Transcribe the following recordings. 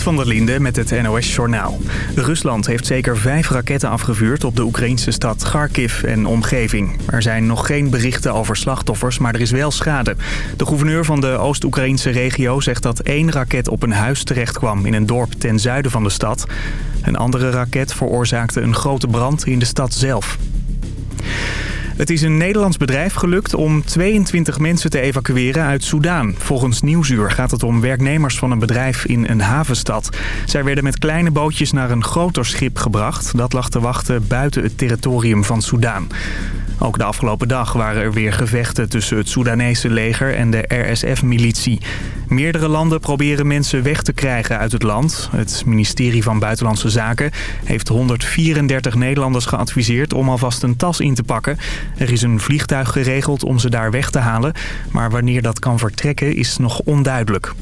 Van der Linde met het NOS-journaal. Rusland heeft zeker vijf raketten afgevuurd op de Oekraïnse stad Kharkiv en omgeving. Er zijn nog geen berichten over slachtoffers, maar er is wel schade. De gouverneur van de Oost-Oekraïnse regio zegt dat één raket op een huis terechtkwam in een dorp ten zuiden van de stad. Een andere raket veroorzaakte een grote brand in de stad zelf. Het is een Nederlands bedrijf gelukt om 22 mensen te evacueren uit Soudaan. Volgens Nieuwsuur gaat het om werknemers van een bedrijf in een havenstad. Zij werden met kleine bootjes naar een groter schip gebracht. Dat lag te wachten buiten het territorium van Soudaan. Ook de afgelopen dag waren er weer gevechten tussen het Soedanese leger en de RSF-militie. Meerdere landen proberen mensen weg te krijgen uit het land. Het ministerie van Buitenlandse Zaken heeft 134 Nederlanders geadviseerd om alvast een tas in te pakken. Er is een vliegtuig geregeld om ze daar weg te halen, maar wanneer dat kan vertrekken is nog onduidelijk.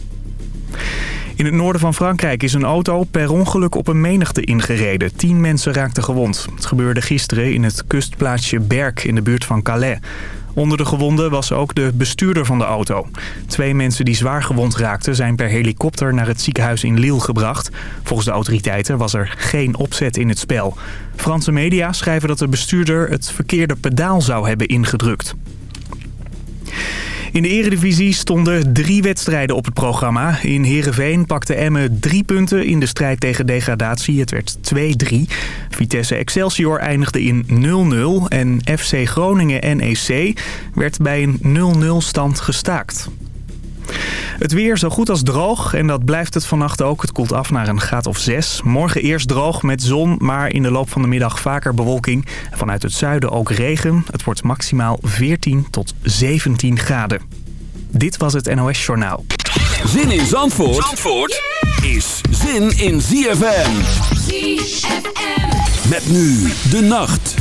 In het noorden van Frankrijk is een auto per ongeluk op een menigte ingereden. Tien mensen raakten gewond. Het gebeurde gisteren in het kustplaatsje Berk in de buurt van Calais. Onder de gewonden was ook de bestuurder van de auto. Twee mensen die zwaar gewond raakten zijn per helikopter naar het ziekenhuis in Lille gebracht. Volgens de autoriteiten was er geen opzet in het spel. Franse media schrijven dat de bestuurder het verkeerde pedaal zou hebben ingedrukt. In de eredivisie stonden drie wedstrijden op het programma. In Heerenveen pakte Emmen drie punten in de strijd tegen degradatie. Het werd 2-3. Vitesse Excelsior eindigde in 0-0. En FC Groningen NEC werd bij een 0-0 stand gestaakt. Het weer zo goed als droog en dat blijft het vannacht ook. Het koelt af naar een graad of 6. Morgen eerst droog met zon, maar in de loop van de middag vaker bewolking. Vanuit het zuiden ook regen. Het wordt maximaal 14 tot 17 graden. Dit was het NOS Journaal. Zin in Zandvoort, Zandvoort is zin in ZFM. ZFM. Met nu de nacht.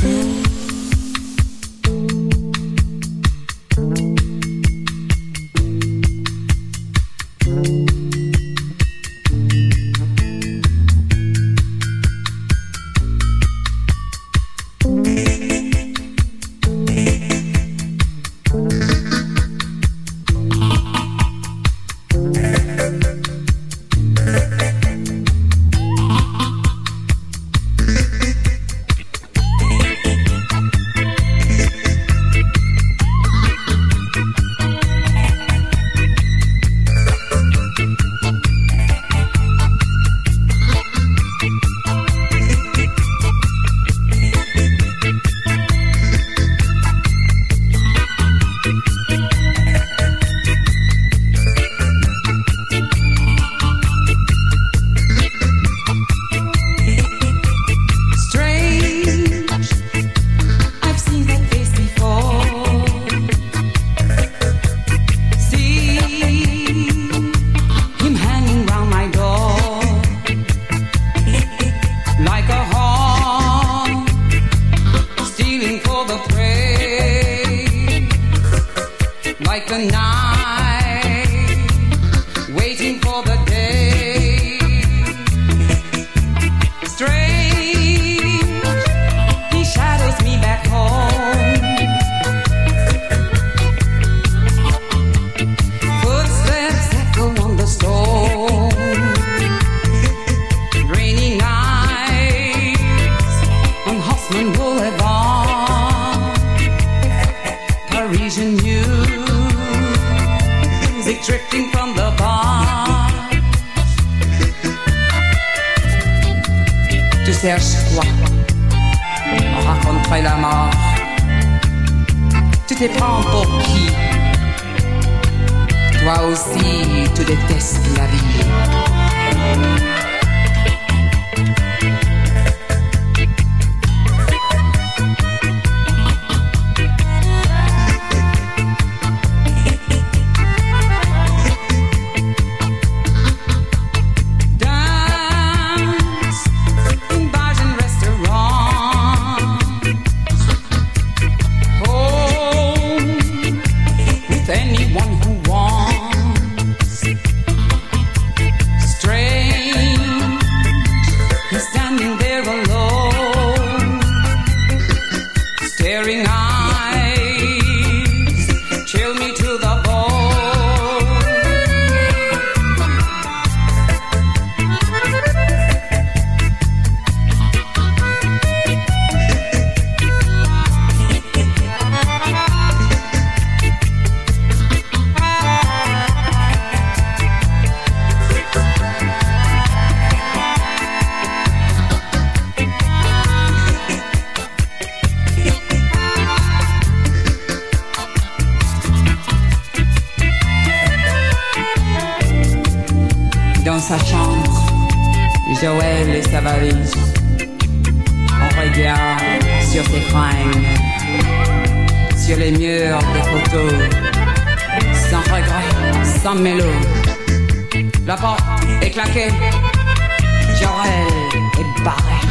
Serge quoi On raconterait la mort. Tu te prends pour qui? Toi aussi, tu détestes la vie. Sur les murs des photos, sans regret, sans mélo. La porte est claquée, Joël est barré.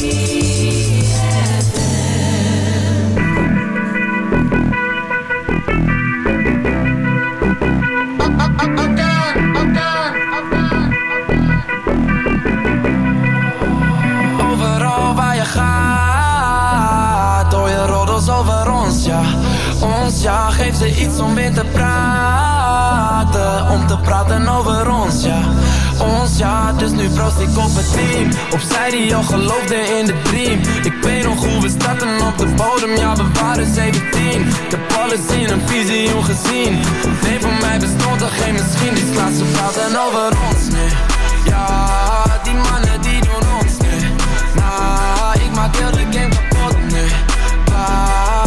Overal Die al geloofde in de dream. Ik weet nog hoe we starten op de bodem, ja, we waren 17. Ik heb alles in een visioen gezien. Nee, voor mij bestond er geen misschien. Die slaat ze praten over ons, nee. Ja, die mannen die doen ons, nee. Nah, ik maak heel de game kapot, nee. Bah,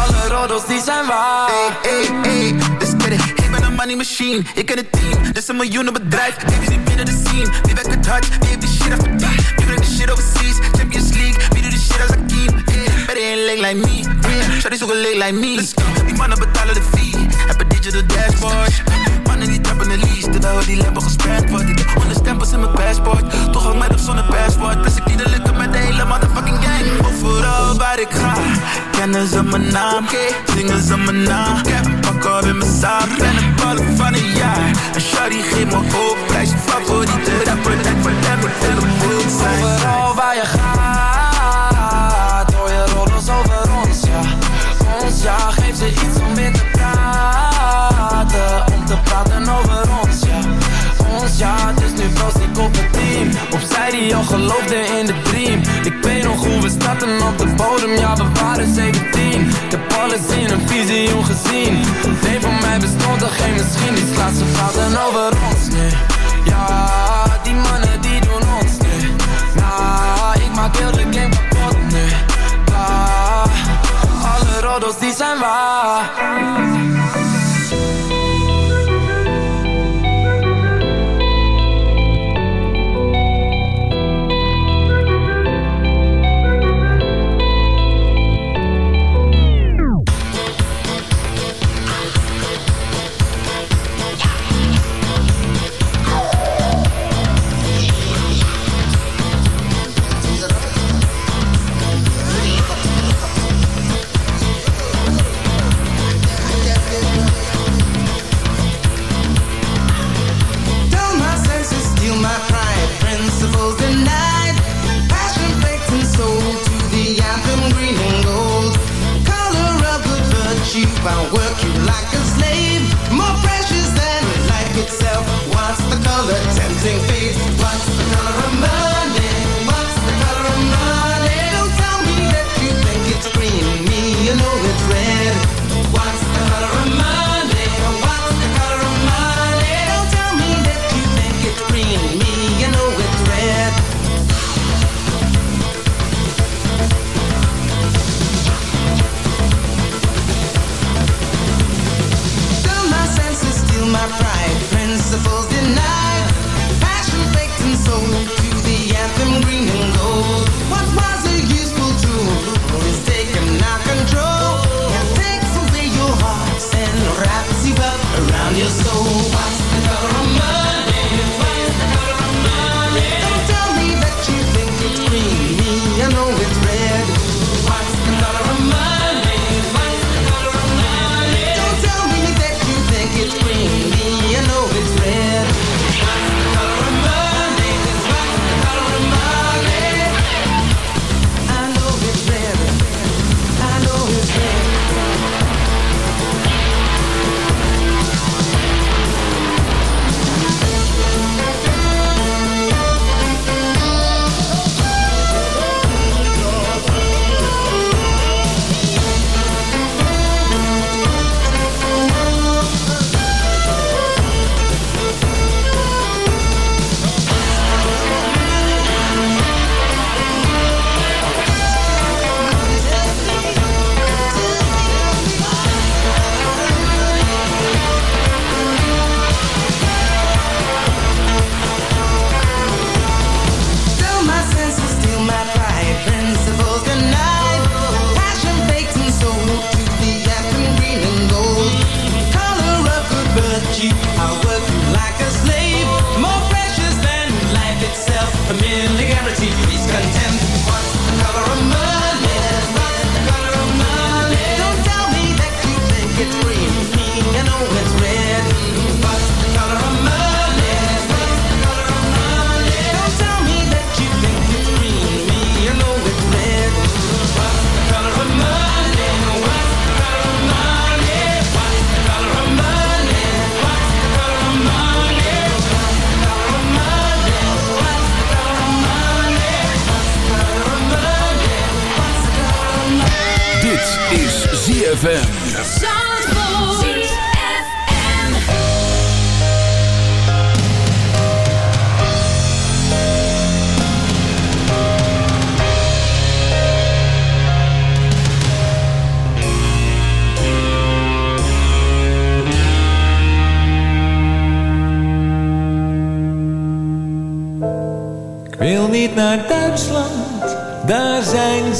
alle roddels die zijn waar. Hey, hey, let's get. Ik ben een money machine, ik ken het team. Dit is een miljoenen bedrijf, baby's niet binnen de scene. Wie werkt het hard, wie heeft die shit afverdiend? Wie brengt die shit overseas, Champions League. Wie doet die shit als Akeem? Yeah, better ain't leg like me. Yeah, shawty zoeken leg like me. Let's go. Die mannen betalen de fee, heb een digital dashboard. Terwijl die lampen gesperd wordt. Ik heb stempels in mijn passport, toch ook met of zonder passport. Plus ik niet lukken met de hele motherfucking gang. Overal waar ik ga, kennen ze mijn naam. Zingen ze mijn naam. Ik heb een pak op in mijn zaak. Ben een ballen van een jaar. En Shawty geeft me hoop. Prijs je favoriete rapper. Lijkt voor hem de boot zijn. Overal waar je gaat, hoor je roddels over ons, ja. Ons, ja, geef ze iets om in te praten. Om te praten over ja, dus nu proost ik op het team. Opzij die al geloofde in de dream. Ik weet nog hoe we starten op de bodem, ja, we waren 17. Ik heb alles in een visioen gezien. Nee, voor mij bestond er geen misschien. Die ze praten over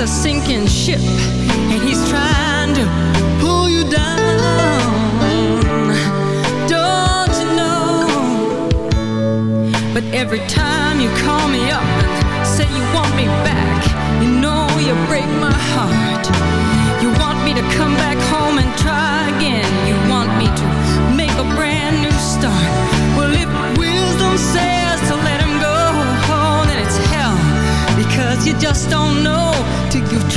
a sinking ship and he's trying to pull you down. Don't you know? But every time you call me up and say you want me back, you know you break my heart. You want me to come back home and try again. You want me to make a brand new start. Well, if wisdom says to let him go, then it's hell. Because you just don't know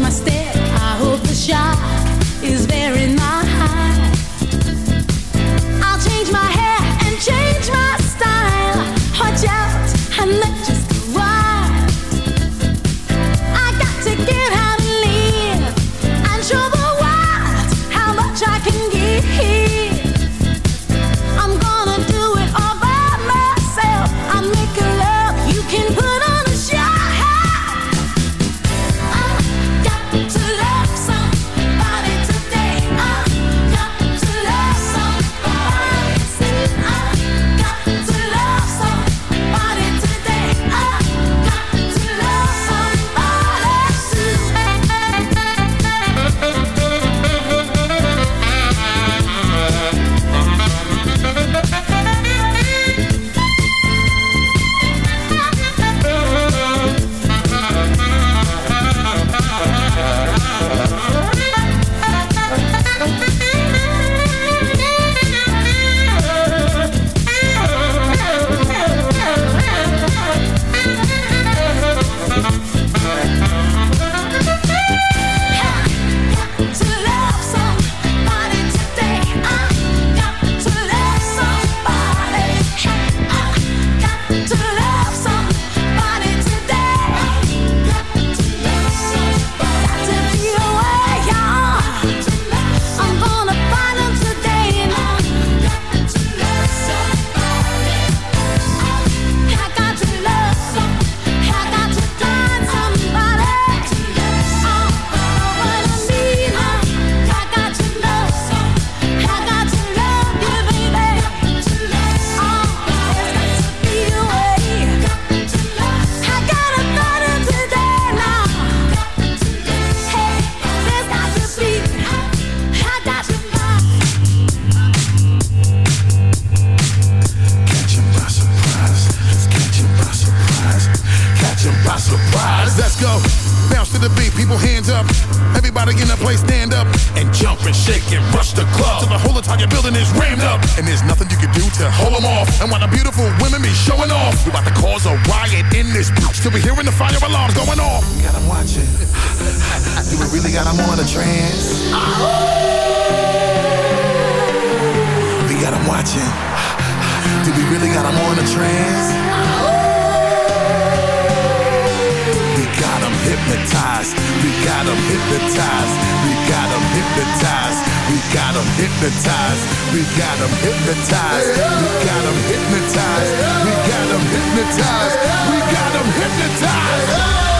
My step. I hope the shock is very mild. Do we really got 'em on a trance? We got 'em watching. Do we really got 'em on a trance? We got hypnotized. We got 'em hypnotized. We got 'em hypnotized. We got 'em hypnotized. We got 'em hypnotized. We got 'em hypnotized. We got 'em hypnotized. We got 'em hypnotized.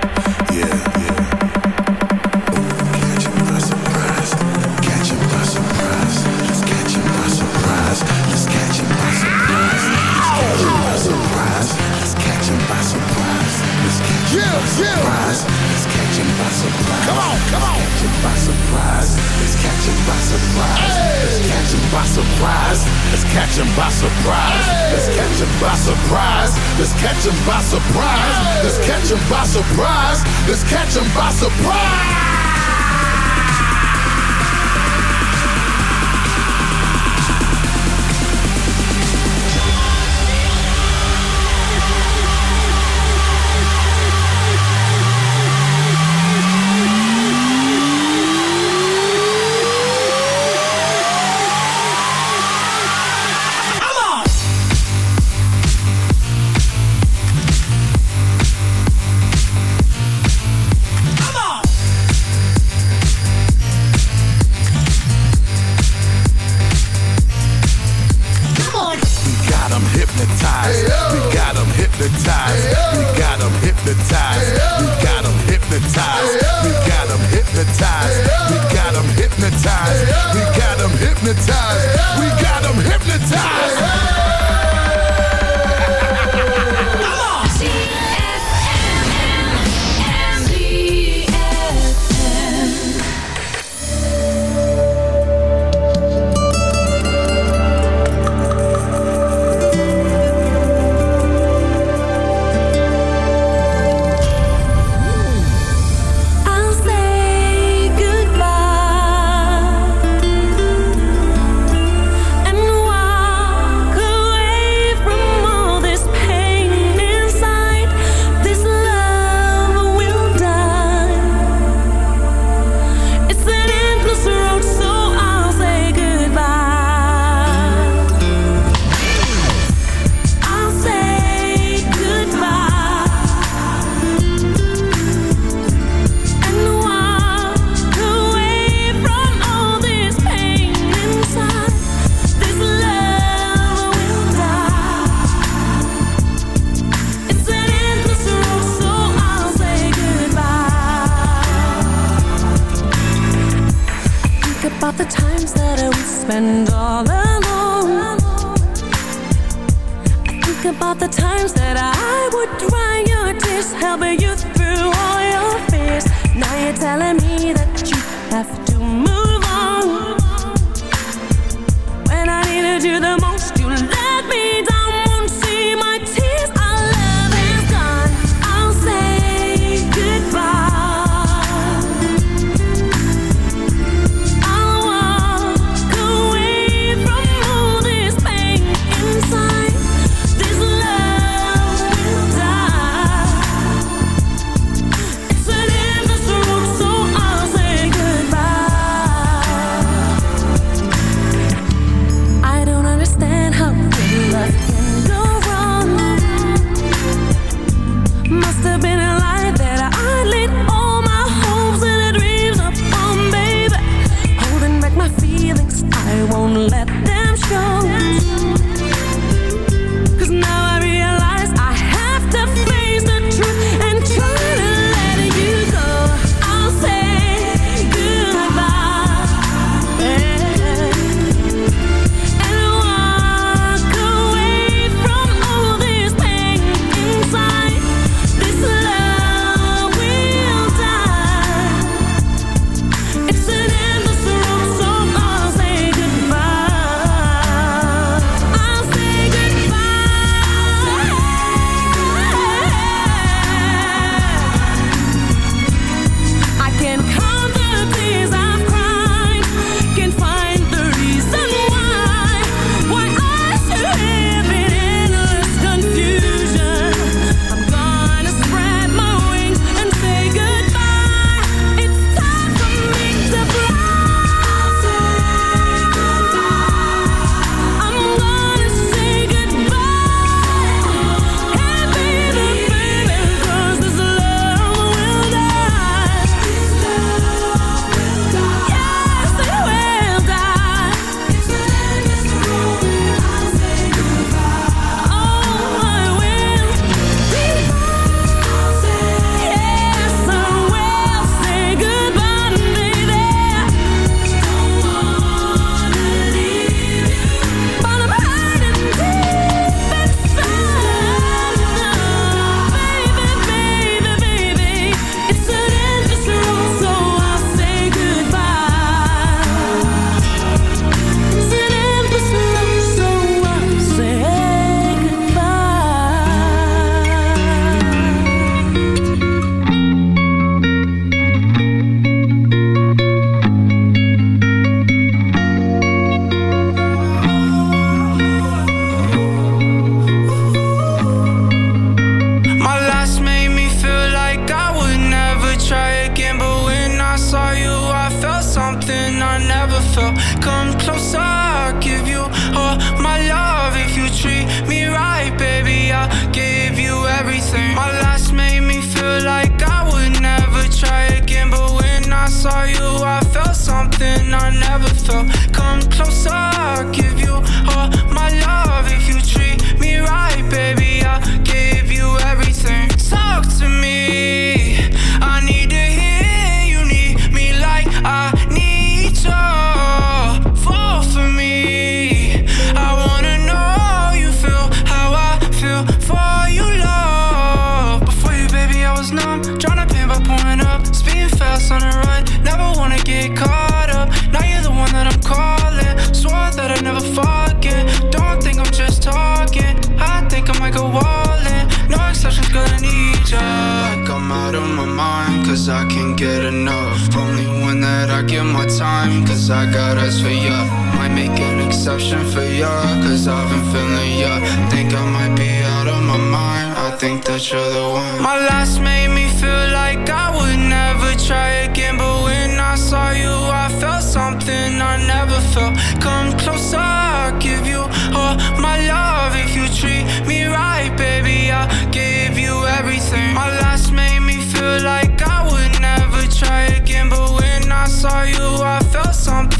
Surprise. Come on, come on. By surprise. It's catching by surprise. By surprise. By surprise. By surprise. By surprise. By surprise.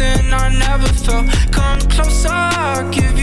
Something I never felt. Come closer, I'll give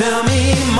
tell me more.